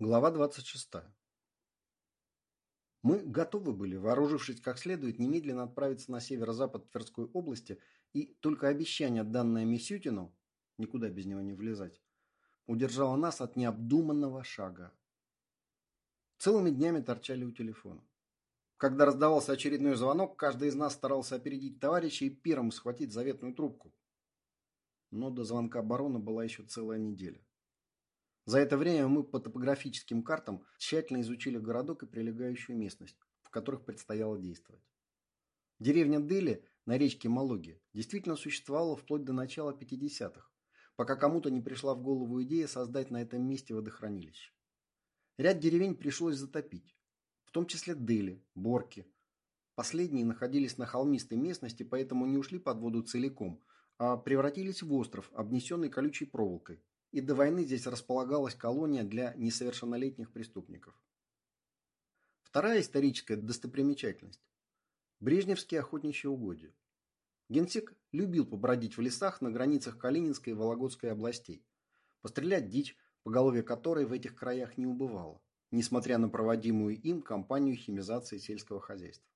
Глава 26. Мы готовы были, вооружившись как следует, немедленно отправиться на северо-запад Тверской области, и только обещание, данное Мисютину, никуда без него не влезать, удержало нас от необдуманного шага. Целыми днями торчали у телефона. Когда раздавался очередной звонок, каждый из нас старался опередить товарища и первым схватить заветную трубку. Но до звонка барона была еще целая неделя. За это время мы по топографическим картам тщательно изучили городок и прилегающую местность, в которых предстояло действовать. Деревня Дели на речке Малоги действительно существовала вплоть до начала 50-х, пока кому-то не пришла в голову идея создать на этом месте водохранилище. Ряд деревень пришлось затопить, в том числе Дели, Борки. Последние находились на холмистой местности, поэтому не ушли под воду целиком, а превратились в остров, обнесенный колючей проволокой, и до войны здесь располагалась колония для несовершеннолетних преступников. Вторая историческая достопримечательность – Брежневские охотничьи угодья. Генсек любил побродить в лесах на границах Калининской и Вологодской областей, пострелять дичь, поголовье которой в этих краях не убывало, несмотря на проводимую им кампанию химизации сельского хозяйства.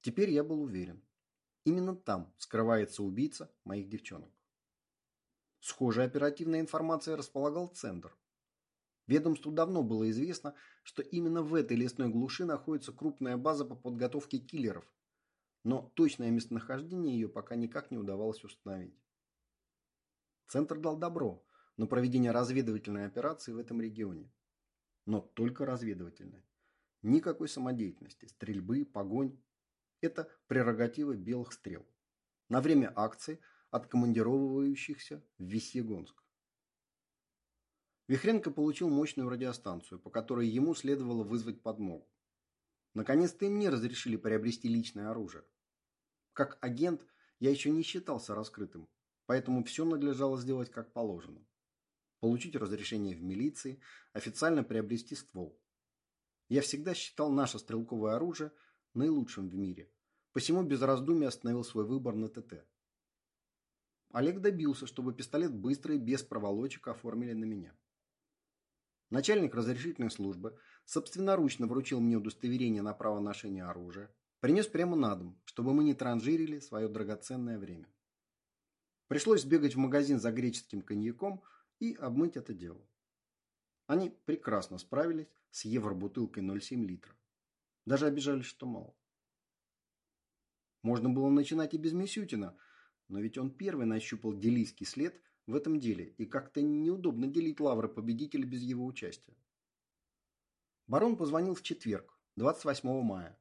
Теперь я был уверен, именно там скрывается убийца моих девчонок. Схожая оперативная информация располагал Центр. Ведомству давно было известно, что именно в этой лесной глуши находится крупная база по подготовке киллеров, но точное местонахождение ее пока никак не удавалось установить. Центр дал добро на проведение разведывательной операции в этом регионе. Но только разведывательной. Никакой самодеятельности, стрельбы, погонь. Это прерогатива белых стрел. На время акции – откомандировывающихся в Весьегонск. Вихренко получил мощную радиостанцию, по которой ему следовало вызвать подмогу. Наконец-то и мне разрешили приобрести личное оружие. Как агент я еще не считался раскрытым, поэтому все надлежало сделать как положено. Получить разрешение в милиции, официально приобрести ствол. Я всегда считал наше стрелковое оружие наилучшим в мире, посему без раздумий остановил свой выбор на ТТ. Олег добился, чтобы пистолет быстро и без проволочек оформили на меня. Начальник разрешительной службы собственноручно вручил мне удостоверение на право ношения оружия, принес прямо на дом, чтобы мы не транжирили свое драгоценное время. Пришлось сбегать в магазин за греческим коньяком и обмыть это дело. Они прекрасно справились с евробутылкой 0,7 литра. Даже обижались, что мало. Можно было начинать и без Мисютина – но ведь он первый нащупал делийский след в этом деле, и как-то неудобно делить лавры победителя без его участия. Барон позвонил в четверг, 28 мая.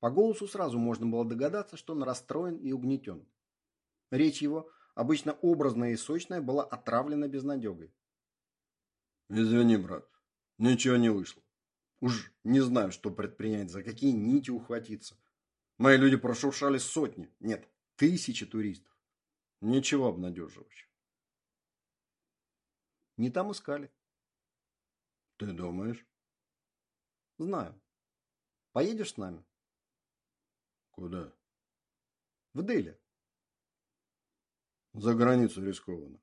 По голосу сразу можно было догадаться, что он расстроен и угнетен. Речь его, обычно образная и сочная, была отравлена безнадегой. «Извини, брат, ничего не вышло. Уж не знаю, что предпринять, за какие нити ухватиться. Мои люди прошуршали сотни, нет, Тысячи туристов. Ничего обнадеживающего. Не там искали. Ты думаешь? Знаю. Поедешь с нами? Куда? В Дели. За границу рискованно.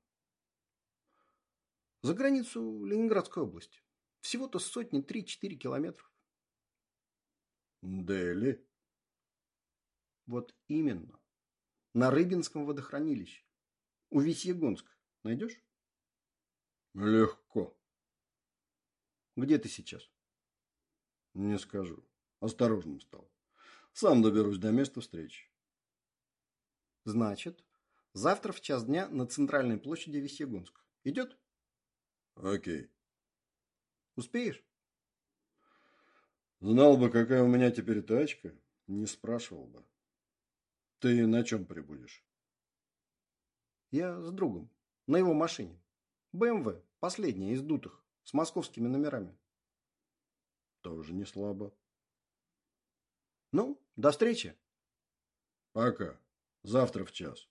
За границу Ленинградской области. Всего-то сотни, три-четыре километров. Дели? Вот именно на Рыбинском водохранилище. У Весьегонск найдешь? Легко. Где ты сейчас? Не скажу. Осторожным стал. Сам доберусь до места встречи. Значит, завтра в час дня на центральной площади Весьегонск. Идет? Окей. Успеешь? Знал бы, какая у меня теперь тачка, не спрашивал бы. Ты на чем прибудешь? Я с другом. На его машине. БМВ. Последняя из дутых. С московскими номерами. Тоже не слабо. Ну, до встречи. Пока. Завтра в час.